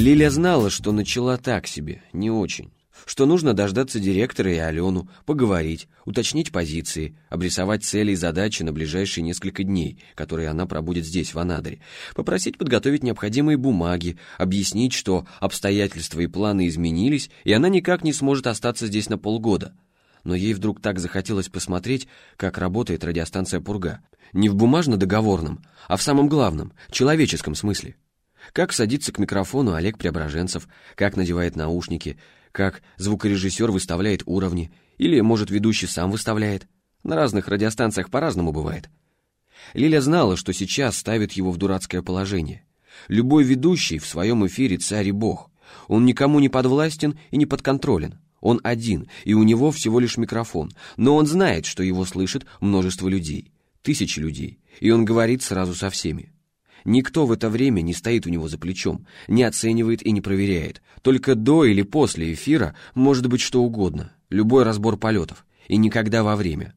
Лиля знала, что начала так себе, не очень. Что нужно дождаться директора и Алену, поговорить, уточнить позиции, обрисовать цели и задачи на ближайшие несколько дней, которые она пробудет здесь, в Анадыре, попросить подготовить необходимые бумаги, объяснить, что обстоятельства и планы изменились, и она никак не сможет остаться здесь на полгода. Но ей вдруг так захотелось посмотреть, как работает радиостанция «Пурга». Не в бумажно-договорном, а в самом главном, человеческом смысле. Как садится к микрофону Олег Преображенцев, как надевает наушники, как звукорежиссер выставляет уровни, или, может, ведущий сам выставляет. На разных радиостанциях по-разному бывает. Лиля знала, что сейчас ставит его в дурацкое положение. Любой ведущий в своем эфире царь и бог. Он никому не подвластен и не подконтролен. Он один, и у него всего лишь микрофон, но он знает, что его слышит множество людей, тысячи людей, и он говорит сразу со всеми. Никто в это время не стоит у него за плечом, не оценивает и не проверяет. Только до или после эфира может быть что угодно, любой разбор полетов, и никогда во время.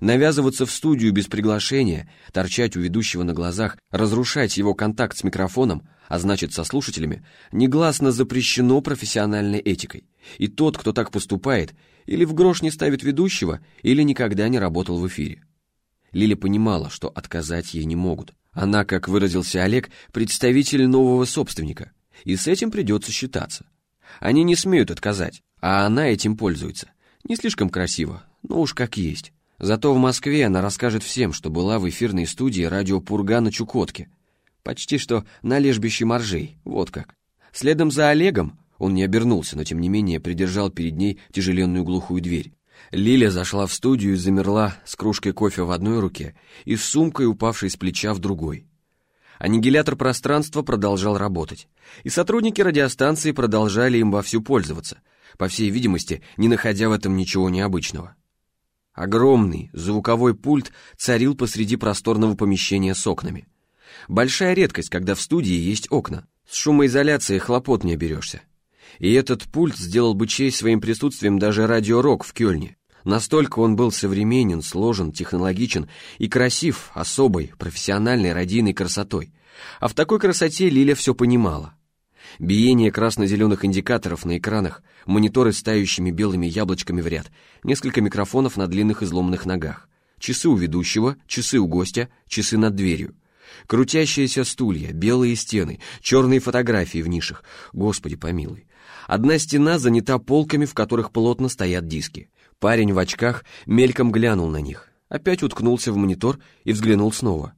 Навязываться в студию без приглашения, торчать у ведущего на глазах, разрушать его контакт с микрофоном, а значит со слушателями, негласно запрещено профессиональной этикой. И тот, кто так поступает, или в грош не ставит ведущего, или никогда не работал в эфире. Лиля понимала, что отказать ей не могут. Она, как выразился Олег, представитель нового собственника, и с этим придется считаться. Они не смеют отказать, а она этим пользуется. Не слишком красиво, но уж как есть. Зато в Москве она расскажет всем, что была в эфирной студии радио «Пурга» на Чукотке. Почти что на лежбище моржей, вот как. Следом за Олегом, он не обернулся, но тем не менее придержал перед ней тяжеленную глухую дверь. Лиля зашла в студию и замерла с кружкой кофе в одной руке и с сумкой, упавшей с плеча, в другой. Аннигилятор пространства продолжал работать, и сотрудники радиостанции продолжали им вовсю пользоваться, по всей видимости, не находя в этом ничего необычного. Огромный звуковой пульт царил посреди просторного помещения с окнами. Большая редкость, когда в студии есть окна. С шумоизоляцией хлопот не оберешься. И этот пульт сделал бы честь своим присутствием даже радиорок в Кёльне. Настолько он был современен, сложен, технологичен и красив особой, профессиональной радийной красотой. А в такой красоте Лиля все понимала. Биение красно-зеленых индикаторов на экранах, мониторы с тающими белыми яблочками в ряд, несколько микрофонов на длинных изломанных ногах, часы у ведущего, часы у гостя, часы над дверью. Крутящиеся стулья, белые стены, черные фотографии в нишах. Господи помилуй. Одна стена занята полками, в которых плотно стоят диски. Парень в очках мельком глянул на них, опять уткнулся в монитор и взглянул снова.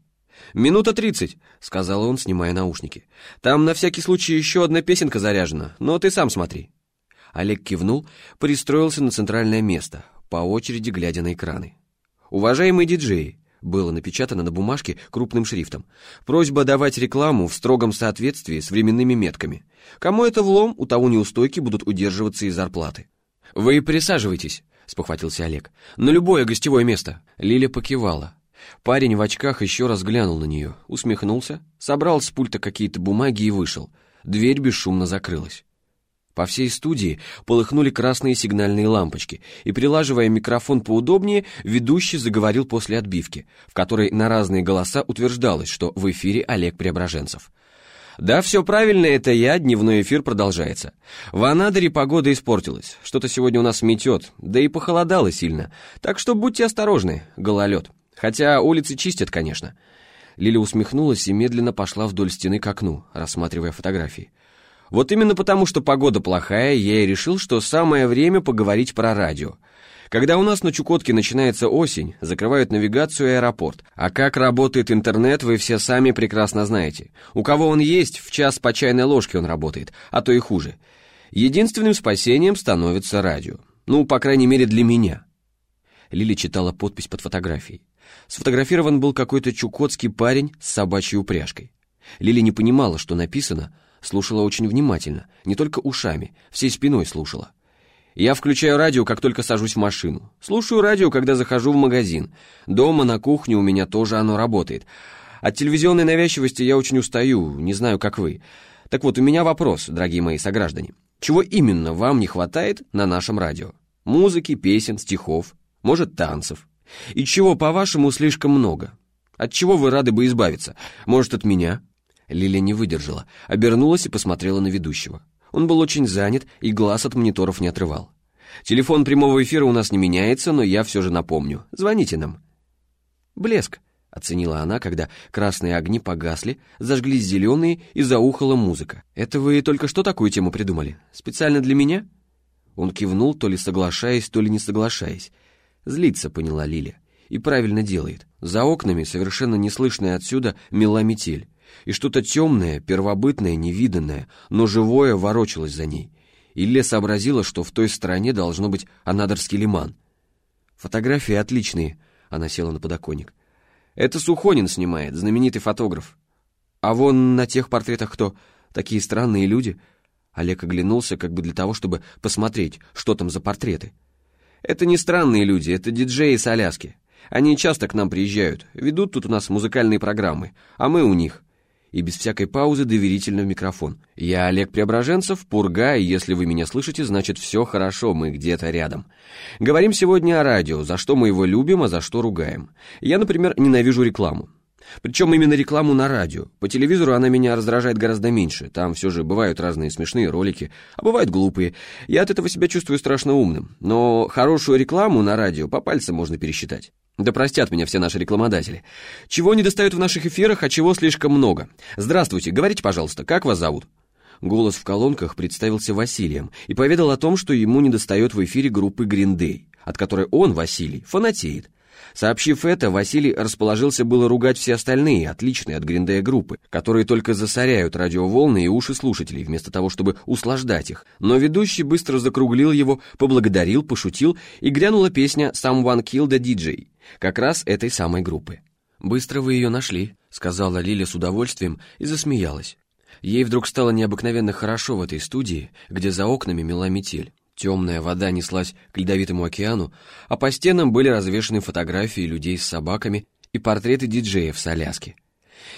«Минута тридцать», — сказал он, снимая наушники. «Там на всякий случай еще одна песенка заряжена, но ты сам смотри». Олег кивнул, пристроился на центральное место, по очереди глядя на экраны. «Уважаемые диджеи», — было напечатано на бумажке крупным шрифтом, «просьба давать рекламу в строгом соответствии с временными метками. Кому это влом, у того неустойки будут удерживаться из зарплаты». «Вы присаживайтесь», — спохватился Олег. «На любое гостевое место». Лиля покивала. Парень в очках еще раз глянул на нее, усмехнулся, собрал с пульта какие-то бумаги и вышел. Дверь бесшумно закрылась. По всей студии полыхнули красные сигнальные лампочки, и, прилаживая микрофон поудобнее, ведущий заговорил после отбивки, в которой на разные голоса утверждалось, что в эфире Олег Преображенцев. «Да, все правильно, это я, дневной эфир продолжается. В Анадыре погода испортилась, что-то сегодня у нас метет, да и похолодало сильно, так что будьте осторожны, гололед. Хотя улицы чистят, конечно». Лиля усмехнулась и медленно пошла вдоль стены к окну, рассматривая фотографии. Вот именно потому, что погода плохая, я и решил, что самое время поговорить про радио. Когда у нас на Чукотке начинается осень, закрывают навигацию и аэропорт. А как работает интернет, вы все сами прекрасно знаете. У кого он есть, в час по чайной ложке он работает, а то и хуже. Единственным спасением становится радио. Ну, по крайней мере, для меня. Лили читала подпись под фотографией. Сфотографирован был какой-то чукотский парень с собачьей упряжкой. Лили не понимала, что написано, слушала очень внимательно, не только ушами, всей спиной слушала. Я включаю радио, как только сажусь в машину. Слушаю радио, когда захожу в магазин. Дома, на кухне у меня тоже оно работает. От телевизионной навязчивости я очень устаю, не знаю, как вы. Так вот, у меня вопрос, дорогие мои сограждане. Чего именно вам не хватает на нашем радио? Музыки, песен, стихов, может, танцев? И чего, по-вашему, слишком много? От чего вы рады бы избавиться? Может, от меня? Лиля не выдержала, обернулась и посмотрела на ведущего. Он был очень занят и глаз от мониторов не отрывал. «Телефон прямого эфира у нас не меняется, но я все же напомню. Звоните нам». «Блеск», — оценила она, когда красные огни погасли, зажглись зеленые и заухала музыка. «Это вы только что такую тему придумали? Специально для меня?» Он кивнул, то ли соглашаясь, то ли не соглашаясь. «Злится», — поняла Лиля. «И правильно делает. За окнами, совершенно неслышная отсюда, мела метель и что-то темное, первобытное, невиданное, но живое ворочалось за ней. Илле сообразила, что в той стороне должно быть Анадырский лиман. «Фотографии отличные», — она села на подоконник. «Это Сухонин снимает, знаменитый фотограф. А вон на тех портретах кто? Такие странные люди». Олег оглянулся как бы для того, чтобы посмотреть, что там за портреты. «Это не странные люди, это диджеи с Аляски. Они часто к нам приезжают, ведут тут у нас музыкальные программы, а мы у них и без всякой паузы доверительно в микрофон. «Я Олег Преображенцев, Пурга, и если вы меня слышите, значит все хорошо, мы где-то рядом. Говорим сегодня о радио, за что мы его любим, а за что ругаем. Я, например, ненавижу рекламу. Причем именно рекламу на радио. По телевизору она меня раздражает гораздо меньше. Там все же бывают разные смешные ролики, а бывают глупые. Я от этого себя чувствую страшно умным. Но хорошую рекламу на радио по пальцам можно пересчитать. Да простят меня все наши рекламодатели. Чего не достают в наших эфирах, а чего слишком много. Здравствуйте, говорите, пожалуйста, как вас зовут? Голос в колонках представился Василием и поведал о том, что ему недостает в эфире группы Day, от которой он, Василий, фанатеет. Сообщив это, Василий расположился было ругать все остальные, отличные от Гриндея группы, которые только засоряют радиоволны и уши слушателей, вместо того, чтобы услаждать их. Но ведущий быстро закруглил его, поблагодарил, пошутил, и грянула песня «Someone Kill the DJ», как раз этой самой группы. «Быстро вы ее нашли», — сказала Лиля с удовольствием и засмеялась. Ей вдруг стало необыкновенно хорошо в этой студии, где за окнами мела метель. Темная вода неслась к ледовитому океану, а по стенам были развешаны фотографии людей с собаками и портреты диджеев с Аляски.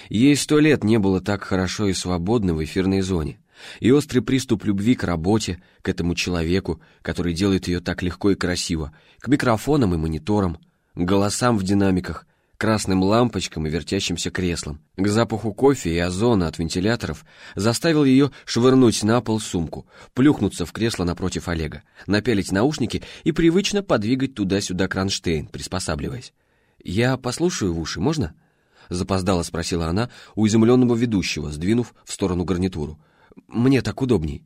Ей сто лет не было так хорошо и свободно в эфирной зоне. И острый приступ любви к работе, к этому человеку, который делает ее так легко и красиво, к микрофонам и мониторам, голосам в динамиках, красным лампочкам и вертящимся креслам, к запаху кофе и озона от вентиляторов, заставил ее швырнуть на пол сумку, плюхнуться в кресло напротив Олега, напялить наушники и привычно подвигать туда-сюда кронштейн, приспосабливаясь. «Я послушаю в уши, можно?» Запоздало спросила она у изумленного ведущего, сдвинув в сторону гарнитуру. «Мне так удобней».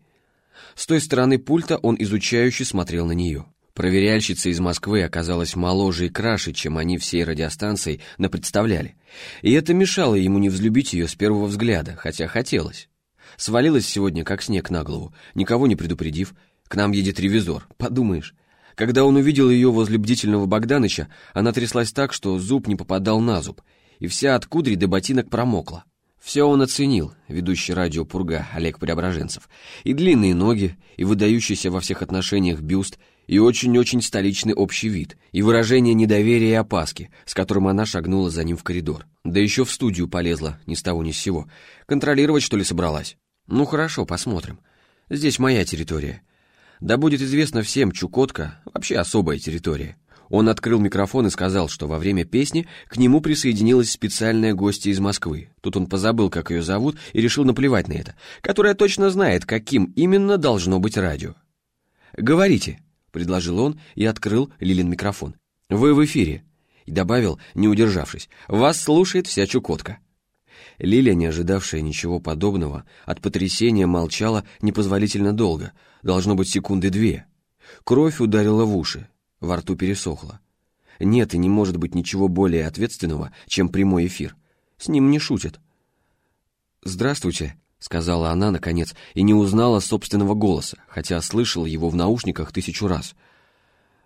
С той стороны пульта он изучающе смотрел на нее. Проверяльщица из Москвы оказалась моложе и краше, чем они всей радиостанцией напредставляли. И это мешало ему не взлюбить ее с первого взгляда, хотя хотелось. Свалилась сегодня, как снег на голову, никого не предупредив. К нам едет ревизор, подумаешь. Когда он увидел ее возле бдительного Богданыча, она тряслась так, что зуб не попадал на зуб, и вся от кудри до ботинок промокла. Все он оценил, ведущий радио «Пурга» Олег Преображенцев. И длинные ноги, и выдающийся во всех отношениях бюст — и очень-очень столичный общий вид, и выражение недоверия и опаски, с которым она шагнула за ним в коридор. Да еще в студию полезла, ни с того ни с сего. Контролировать, что ли, собралась? Ну хорошо, посмотрим. Здесь моя территория. Да будет известно всем, Чукотка — вообще особая территория. Он открыл микрофон и сказал, что во время песни к нему присоединилась специальная гостья из Москвы. Тут он позабыл, как ее зовут, и решил наплевать на это, которая точно знает, каким именно должно быть радио. «Говорите», предложил он и открыл Лилин микрофон. «Вы в эфире», и добавил, не удержавшись, «Вас слушает вся Чукотка». Лилия, не ожидавшая ничего подобного, от потрясения молчала непозволительно долго, должно быть секунды две. Кровь ударила в уши, во рту пересохла. Нет и не может быть ничего более ответственного, чем прямой эфир. С ним не шутят. «Здравствуйте», — сказала она, наконец, и не узнала собственного голоса, хотя слышала его в наушниках тысячу раз.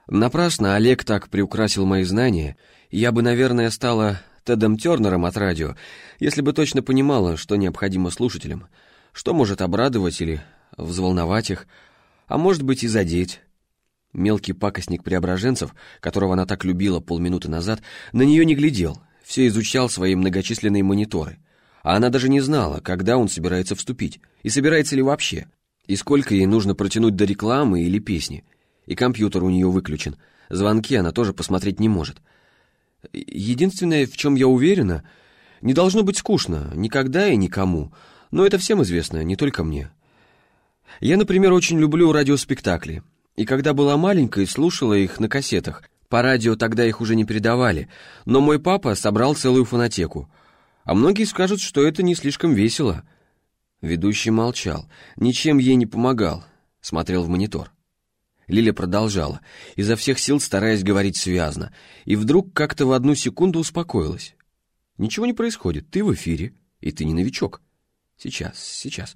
Напрасно Олег так приукрасил мои знания, я бы, наверное, стала Тедом Тернером от радио, если бы точно понимала, что необходимо слушателям, что может обрадовать или взволновать их, а может быть и задеть. Мелкий пакостник преображенцев, которого она так любила полминуты назад, на нее не глядел, все изучал свои многочисленные мониторы — а она даже не знала, когда он собирается вступить, и собирается ли вообще, и сколько ей нужно протянуть до рекламы или песни. И компьютер у нее выключен, звонки она тоже посмотреть не может. Единственное, в чем я уверена, Не должно быть скучно, никогда и никому, но это всем известно, не только мне. Я, например, очень люблю радиоспектакли, и когда была маленькой, слушала их на кассетах. По радио тогда их уже не передавали, но мой папа собрал целую фонотеку. А многие скажут, что это не слишком весело. Ведущий молчал, ничем ей не помогал, смотрел в монитор. Лиля продолжала, изо всех сил стараясь говорить связно, и вдруг как-то в одну секунду успокоилась. «Ничего не происходит, ты в эфире, и ты не новичок. Сейчас, сейчас.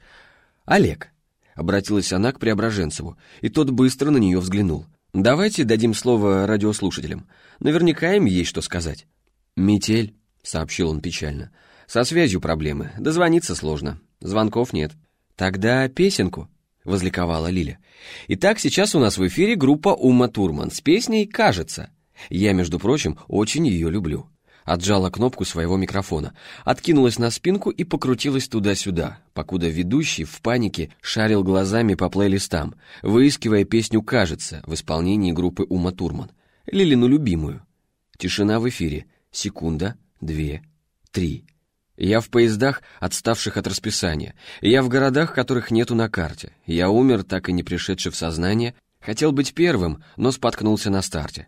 Олег, Обратилась она к Преображенцеву, и тот быстро на нее взглянул. «Давайте дадим слово радиослушателям. Наверняка им есть что сказать». «Метель», — сообщил он печально. «Со связью проблемы. Дозвониться сложно. Звонков нет». «Тогда песенку», — возликовала Лиля. «Итак, сейчас у нас в эфире группа Ума Турман с песней «Кажется». Я, между прочим, очень ее люблю» отжала кнопку своего микрофона, откинулась на спинку и покрутилась туда-сюда, покуда ведущий в панике шарил глазами по плейлистам, выискивая песню «Кажется» в исполнении группы Ума Турман, Лилину любимую. Тишина в эфире. Секунда, две, три. Я в поездах, отставших от расписания. Я в городах, которых нету на карте. Я умер, так и не пришедший в сознание. Хотел быть первым, но споткнулся на старте.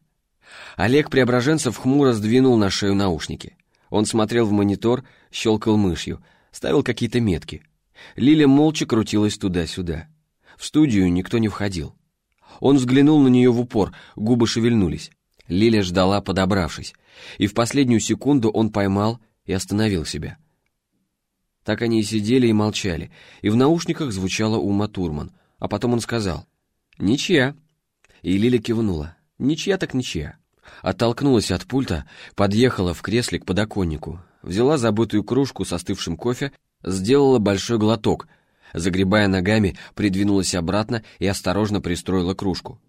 Олег Преображенцев хмуро сдвинул на шею наушники. Он смотрел в монитор, щелкал мышью, ставил какие-то метки. Лиля молча крутилась туда-сюда. В студию никто не входил. Он взглянул на нее в упор, губы шевельнулись. Лиля ждала, подобравшись, и в последнюю секунду он поймал и остановил себя. Так они и сидели и молчали, и в наушниках звучала Ума Турман, а потом он сказал «Ничья». И Лиля кивнула. Ничья так ничья. Оттолкнулась от пульта, подъехала в кресле к подоконнику, взяла забытую кружку с остывшим кофе, сделала большой глоток, загребая ногами, придвинулась обратно и осторожно пристроила кружку.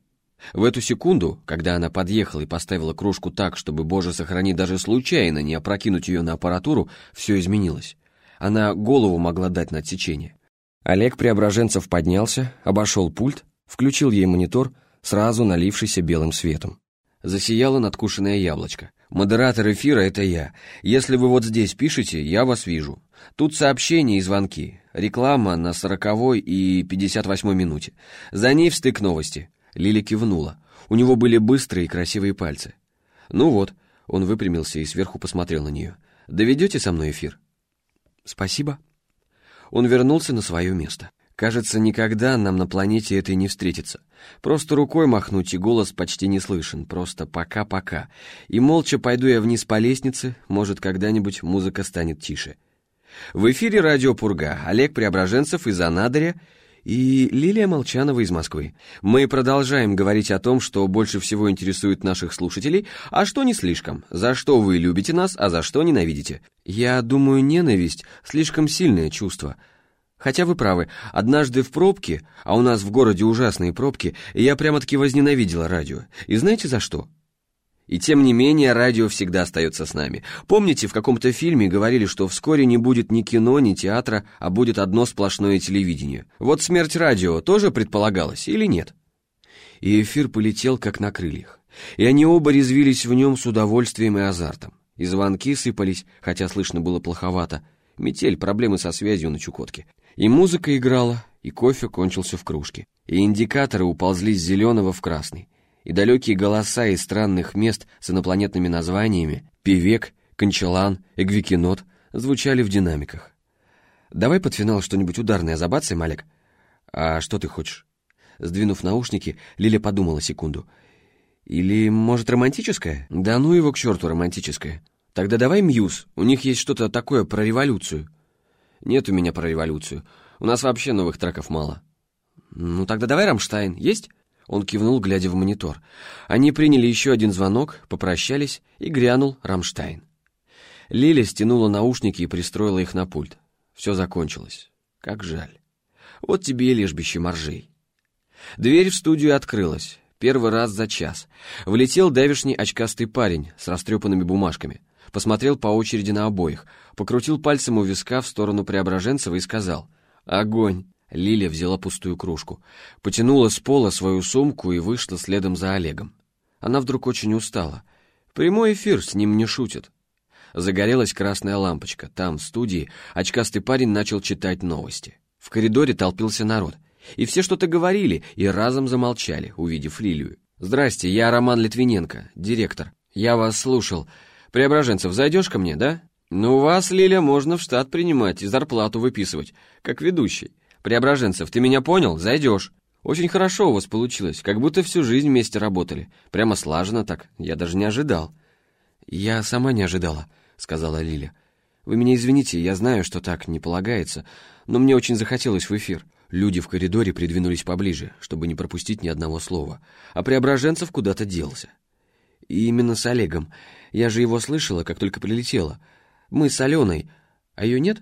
В эту секунду, когда она подъехала и поставила кружку так, чтобы, боже сохрани, даже случайно не опрокинуть ее на аппаратуру, все изменилось. Она голову могла дать на отсечение. Олег Преображенцев поднялся, обошел пульт, включил ей монитор — сразу налившийся белым светом. Засияло надкушенное яблочко. «Модератор эфира — это я. Если вы вот здесь пишете, я вас вижу. Тут сообщения и звонки. Реклама на сороковой и пятьдесят восьмой минуте. За ней встык новости». Лили кивнула. У него были быстрые и красивые пальцы. «Ну вот», — он выпрямился и сверху посмотрел на нее. «Доведете со мной эфир?» «Спасибо». Он вернулся на свое место. Кажется, никогда нам на планете этой не встретится. Просто рукой махнуть, и голос почти не слышен, просто пока-пока. И молча пойду я вниз по лестнице, может, когда-нибудь музыка станет тише. В эфире радио «Пурга», Олег Преображенцев из Анадыря и Лилия Молчанова из Москвы. Мы продолжаем говорить о том, что больше всего интересует наших слушателей, а что не слишком, за что вы любите нас, а за что ненавидите. Я думаю, ненависть — слишком сильное чувство — Хотя вы правы, однажды в пробке, а у нас в городе ужасные пробки, я прямо-таки возненавидела радио. И знаете за что? И тем не менее, радио всегда остается с нами. Помните, в каком-то фильме говорили, что вскоре не будет ни кино, ни театра, а будет одно сплошное телевидение. Вот смерть радио тоже предполагалась или нет? И эфир полетел как на крыльях. И они оба резвились в нем с удовольствием и азартом. И звонки сыпались, хотя слышно было плоховато. Метель, проблемы со связью на Чукотке. И музыка играла, и кофе кончился в кружке, и индикаторы уползли с зеленого в красный, и далекие голоса из странных мест с инопланетными названиями «Певек», «Кончелан», «Эгвикинот» звучали в динамиках. «Давай под финал что-нибудь ударное забацаем, Олег?» «А что ты хочешь?» Сдвинув наушники, Лиля подумала секунду. «Или, может, романтическое?» «Да ну его к черту романтическое. Тогда давай Muse, у них есть что-то такое про революцию». Нет у меня про революцию. У нас вообще новых треков мало. Ну тогда давай Рамштайн. Есть? Он кивнул, глядя в монитор. Они приняли еще один звонок, попрощались, и грянул Рамштайн. Лиля стянула наушники и пристроила их на пульт. Все закончилось. Как жаль. Вот тебе и лежбище моржей. Дверь в студию открылась. Первый раз за час. Влетел давишний очкастый парень с растрепанными бумажками посмотрел по очереди на обоих, покрутил пальцем у виска в сторону Преображенцева и сказал «Огонь!». Лиля взяла пустую кружку, потянула с пола свою сумку и вышла следом за Олегом. Она вдруг очень устала. Прямой эфир, с ним не шутят. Загорелась красная лампочка. Там, в студии, очкастый парень начал читать новости. В коридоре толпился народ. И все что-то говорили, и разом замолчали, увидев Лилию. «Здрасте, я Роман Литвиненко, директор. Я вас слушал. Преображенцев, зайдешь ко мне, да?» «Ну, вас, Лиля, можно в штат принимать и зарплату выписывать, как ведущий. Преображенцев, ты меня понял? Зайдешь». «Очень хорошо у вас получилось, как будто всю жизнь вместе работали. Прямо слаженно так, я даже не ожидал». «Я сама не ожидала», — сказала Лиля. «Вы меня извините, я знаю, что так не полагается, но мне очень захотелось в эфир». Люди в коридоре придвинулись поближе, чтобы не пропустить ни одного слова, а Преображенцев куда-то делся. И именно с Олегом. Я же его слышала, как только прилетела. Мы с Аленой, а ее нет?»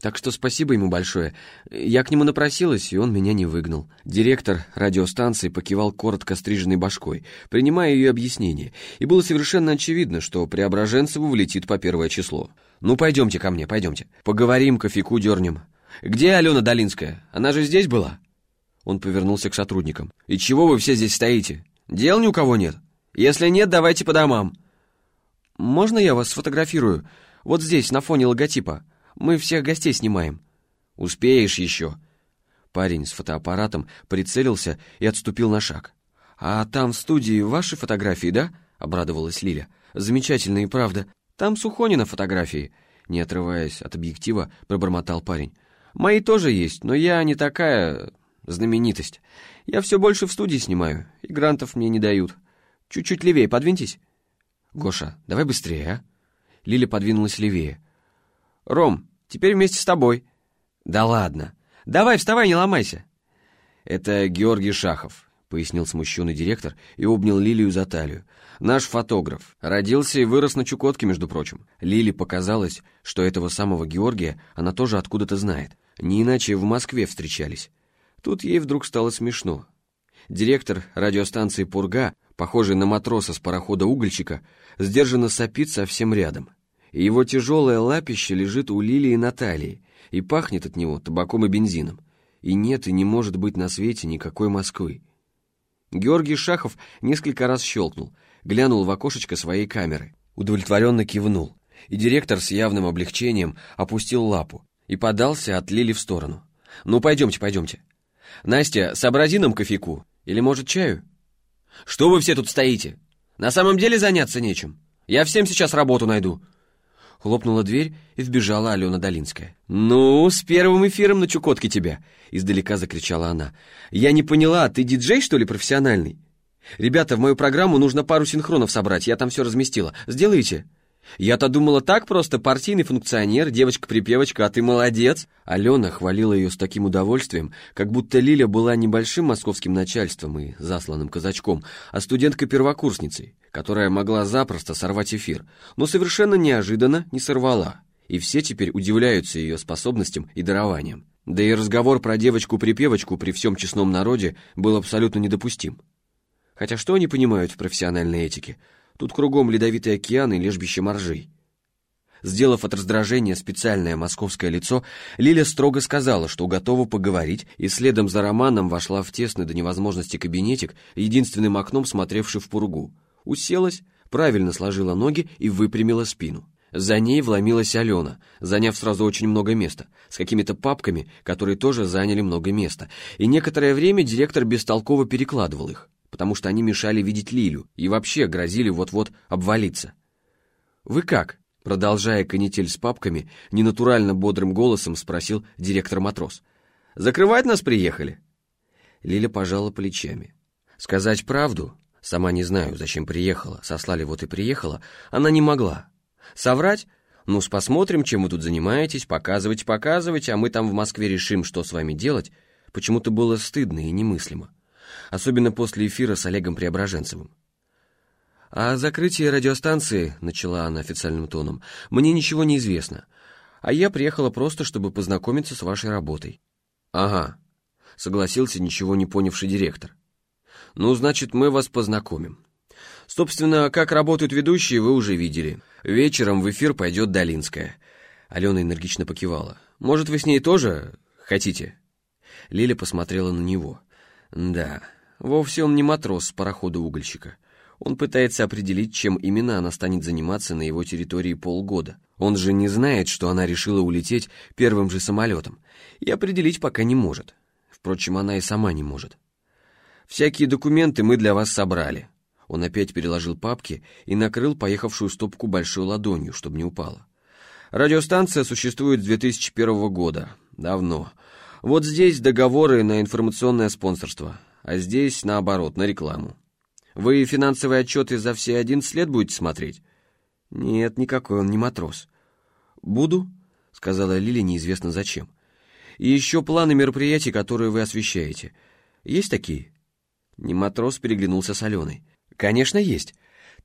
Так что спасибо ему большое. Я к нему напросилась, и он меня не выгнал. Директор радиостанции покивал коротко стриженной башкой, принимая ее объяснение, и было совершенно очевидно, что Преображенцеву влетит по первое число. «Ну, пойдемте ко мне, пойдемте. Поговорим, кофейку дернем. Где Алена Долинская? Она же здесь была?» Он повернулся к сотрудникам. «И чего вы все здесь стоите? Дел ни у кого нет? Если нет, давайте по домам». «Можно я вас сфотографирую? Вот здесь, на фоне логотипа?» Мы всех гостей снимаем». «Успеешь еще». Парень с фотоаппаратом прицелился и отступил на шаг. «А там в студии ваши фотографии, да?» — обрадовалась Лиля. «Замечательные, правда. Там Сухонина фотографии». Не отрываясь от объектива, пробормотал парень. «Мои тоже есть, но я не такая знаменитость. Я все больше в студии снимаю, и грантов мне не дают. Чуть-чуть левее подвиньтесь». «Гоша, давай быстрее, а?» Лиля подвинулась левее. «Ром, теперь вместе с тобой». «Да ладно. Давай, вставай, не ломайся». «Это Георгий Шахов», — пояснил смущенный директор и обнял Лилию за талию. «Наш фотограф. Родился и вырос на Чукотке, между прочим». Лиле показалось, что этого самого Георгия она тоже откуда-то знает. Не иначе в Москве встречались. Тут ей вдруг стало смешно. Директор радиостанции «Пурга», похожий на матроса с парохода-угольщика, сдержанно сопит совсем рядом и его тяжелое лапище лежит у Лилии Натальи, и пахнет от него табаком и бензином. И нет и не может быть на свете никакой Москвы. Георгий Шахов несколько раз щелкнул, глянул в окошечко своей камеры, удовлетворенно кивнул, и директор с явным облегчением опустил лапу и подался от Лили в сторону. «Ну, пойдемте, пойдемте. Настя, сообрази нам кофейку. Или, может, чаю?» «Что вы все тут стоите? На самом деле заняться нечем. Я всем сейчас работу найду», Хлопнула дверь, и вбежала Алена Долинская. «Ну, с первым эфиром на Чукотке тебя!» Издалека закричала она. «Я не поняла, ты диджей, что ли, профессиональный? Ребята, в мою программу нужно пару синхронов собрать, я там все разместила. Сделаете?» «Я-то думала так просто, партийный функционер, девочка-припевочка, а ты молодец!» Алена хвалила ее с таким удовольствием, как будто Лиля была небольшим московским начальством и засланным казачком, а студенткой-первокурсницей, которая могла запросто сорвать эфир, но совершенно неожиданно не сорвала. И все теперь удивляются ее способностям и дарованиям. Да и разговор про девочку-припевочку при всем честном народе был абсолютно недопустим. Хотя что они понимают в профессиональной этике – Тут кругом ледовитый океан и лежбище моржей. Сделав от раздражения специальное московское лицо, Лиля строго сказала, что готова поговорить, и следом за Романом вошла в тесный до невозможности кабинетик, единственным окном смотревший в пургу. Уселась, правильно сложила ноги и выпрямила спину. За ней вломилась Алена, заняв сразу очень много места, с какими-то папками, которые тоже заняли много места, и некоторое время директор бестолково перекладывал их потому что они мешали видеть Лилю и вообще грозили вот-вот обвалиться. «Вы как?» — продолжая канитель с папками, ненатурально бодрым голосом спросил директор-матрос. «Закрывать нас приехали?» Лиля пожала плечами. Сказать правду, сама не знаю, зачем приехала, сослали вот и приехала, она не могла. Соврать? Ну, посмотрим, чем вы тут занимаетесь, показывать, показывать, а мы там в Москве решим, что с вами делать. Почему-то было стыдно и немыслимо особенно после эфира с Олегом Преображенцевым. «О закрытии радиостанции», — начала она официальным тоном, — «мне ничего не известно, а я приехала просто, чтобы познакомиться с вашей работой». «Ага», — согласился ничего не понявший директор. «Ну, значит, мы вас познакомим. Собственно, как работают ведущие, вы уже видели. Вечером в эфир пойдет Долинская». Алена энергично покивала. «Может, вы с ней тоже хотите?» Лиля посмотрела на него. «Да, Вовсе он не матрос с парохода-угольщика. Он пытается определить, чем именно она станет заниматься на его территории полгода. Он же не знает, что она решила улететь первым же самолетом, и определить пока не может. Впрочем, она и сама не может. «Всякие документы мы для вас собрали». Он опять переложил папки и накрыл поехавшую стопку большой ладонью, чтобы не упала. «Радиостанция существует с 2001 года. Давно. Вот здесь договоры на информационное спонсорство, а здесь, наоборот, на рекламу. Вы финансовые отчеты за все 11 лет будете смотреть?» «Нет, никакой он не матрос». «Буду», — сказала Лили неизвестно зачем. «И еще планы мероприятий, которые вы освещаете. Есть такие?» Не матрос переглянулся с Аленой. «Конечно, есть».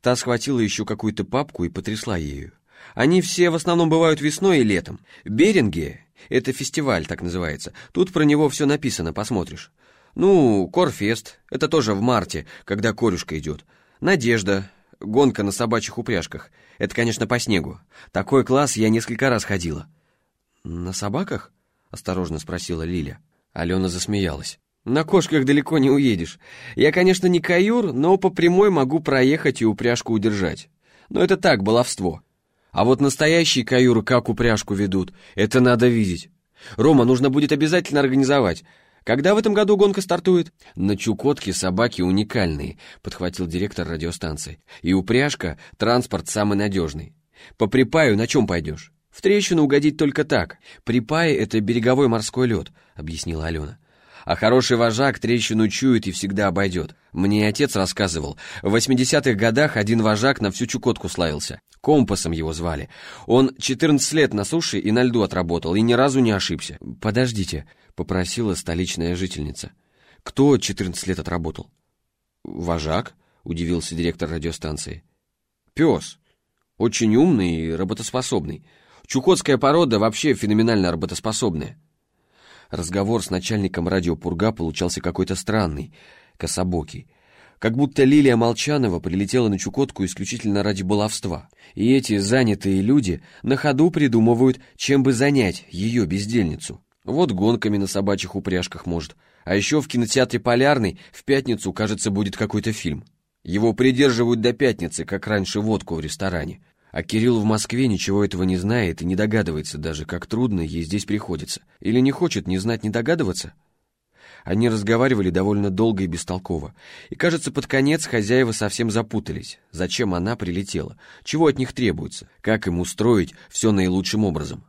Та схватила еще какую-то папку и потрясла ею. «Они все в основном бывают весной и летом. Беринге — это фестиваль, так называется. Тут про него все написано, посмотришь. Ну, Корфест — это тоже в марте, когда корюшка идет. Надежда — гонка на собачьих упряжках. Это, конечно, по снегу. Такой класс я несколько раз ходила». «На собаках?» — осторожно спросила Лиля. Алена засмеялась. На кошках далеко не уедешь. Я, конечно, не каюр, но по прямой могу проехать и упряжку удержать. Но это так, баловство. А вот настоящие каюры как упряжку ведут, это надо видеть. Рома, нужно будет обязательно организовать. Когда в этом году гонка стартует? На Чукотке собаки уникальные, подхватил директор радиостанции. И упряжка, транспорт самый надежный. По припаю на чем пойдешь? В трещину угодить только так. Припай — это береговой морской лед, объяснила Алена. А хороший вожак трещину чует и всегда обойдет. Мне отец рассказывал, в 80-х годах один вожак на всю Чукотку славился. Компасом его звали. Он 14 лет на суше и на льду отработал, и ни разу не ошибся. «Подождите», — попросила столичная жительница. «Кто 14 лет отработал?» «Вожак», — удивился директор радиостанции. «Пес. Очень умный и работоспособный. Чукотская порода вообще феноменально работоспособная». Разговор с начальником радио Пурга получался какой-то странный, кособокий. Как будто Лилия Молчанова прилетела на Чукотку исключительно ради баловства. И эти занятые люди на ходу придумывают, чем бы занять ее бездельницу. Вот гонками на собачьих упряжках может. А еще в кинотеатре «Полярный» в пятницу, кажется, будет какой-то фильм. Его придерживают до пятницы, как раньше водку в ресторане. А Кирилл в Москве ничего этого не знает и не догадывается даже, как трудно ей здесь приходится. Или не хочет ни знать, ни догадываться? Они разговаривали довольно долго и бестолково. И, кажется, под конец хозяева совсем запутались. Зачем она прилетела? Чего от них требуется? Как им устроить все наилучшим образом?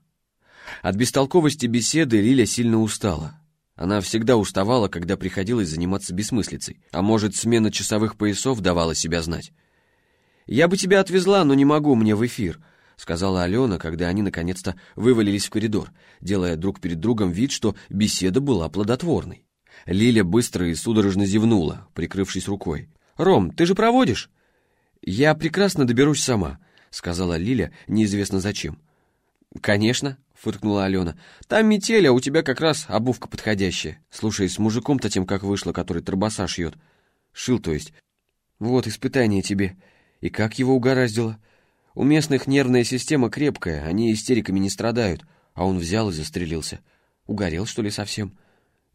От бестолковости беседы Лиля сильно устала. Она всегда уставала, когда приходилось заниматься бессмыслицей. А может, смена часовых поясов давала себя знать. «Я бы тебя отвезла, но не могу, мне в эфир», — сказала Алена, когда они наконец-то вывалились в коридор, делая друг перед другом вид, что беседа была плодотворной. Лиля быстро и судорожно зевнула, прикрывшись рукой. «Ром, ты же проводишь?» «Я прекрасно доберусь сама», — сказала Лиля, неизвестно зачем. «Конечно», — фыркнула Алена. «Там метель, а у тебя как раз обувка подходящая. Слушай, с мужиком-то тем как вышло, который торбоса шьет. Шил, то есть. Вот, испытание тебе. И как его угораздило? У местных нервная система крепкая, они истериками не страдают, а он взял и застрелился. Угорел, что ли, совсем?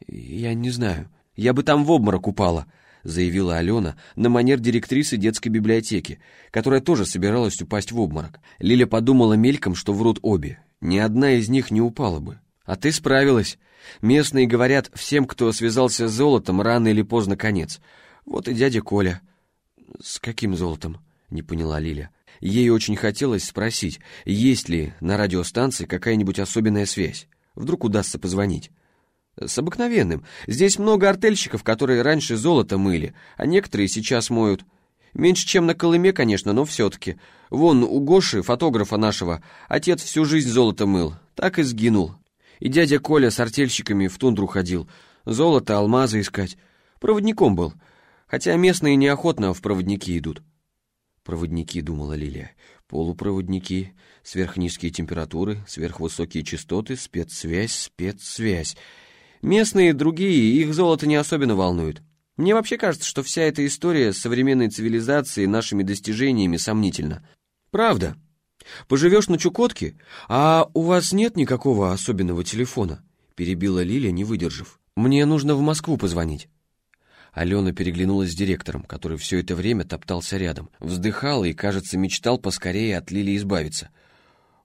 Я не знаю. Я бы там в обморок упала, заявила Алена на манер директрисы детской библиотеки, которая тоже собиралась упасть в обморок. Лиля подумала мельком, что врут обе. Ни одна из них не упала бы. А ты справилась. Местные говорят, всем, кто связался с золотом, рано или поздно конец. Вот и дядя Коля. С каким золотом? — не поняла Лиля. Ей очень хотелось спросить, есть ли на радиостанции какая-нибудь особенная связь. Вдруг удастся позвонить. С обыкновенным. Здесь много артельщиков, которые раньше золото мыли, а некоторые сейчас моют. Меньше, чем на Колыме, конечно, но все-таки. Вон, у Гоши, фотографа нашего, отец всю жизнь золото мыл. Так и сгинул. И дядя Коля с артельщиками в тундру ходил. Золото, алмазы искать. Проводником был. Хотя местные неохотно в проводники идут. Проводники, думала Лилия. Полупроводники, сверхнизкие температуры, сверхвысокие частоты, спецсвязь, спецсвязь. Местные, другие, их золото не особенно волнует. Мне вообще кажется, что вся эта история с современной цивилизацией нашими достижениями сомнительна. Правда. Поживешь на Чукотке, а у вас нет никакого особенного телефона? Перебила Лилия, не выдержав. Мне нужно в Москву позвонить. Алена переглянулась с директором, который все это время топтался рядом. Вздыхал и, кажется, мечтал поскорее от Лили избавиться.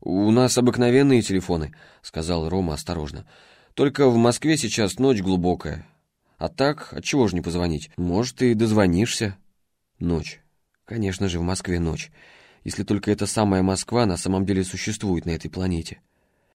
«У нас обыкновенные телефоны», — сказал Рома осторожно. «Только в Москве сейчас ночь глубокая. А так, отчего же не позвонить? Может, и дозвонишься?» «Ночь. Конечно же, в Москве ночь. Если только эта самая Москва на самом деле существует на этой планете».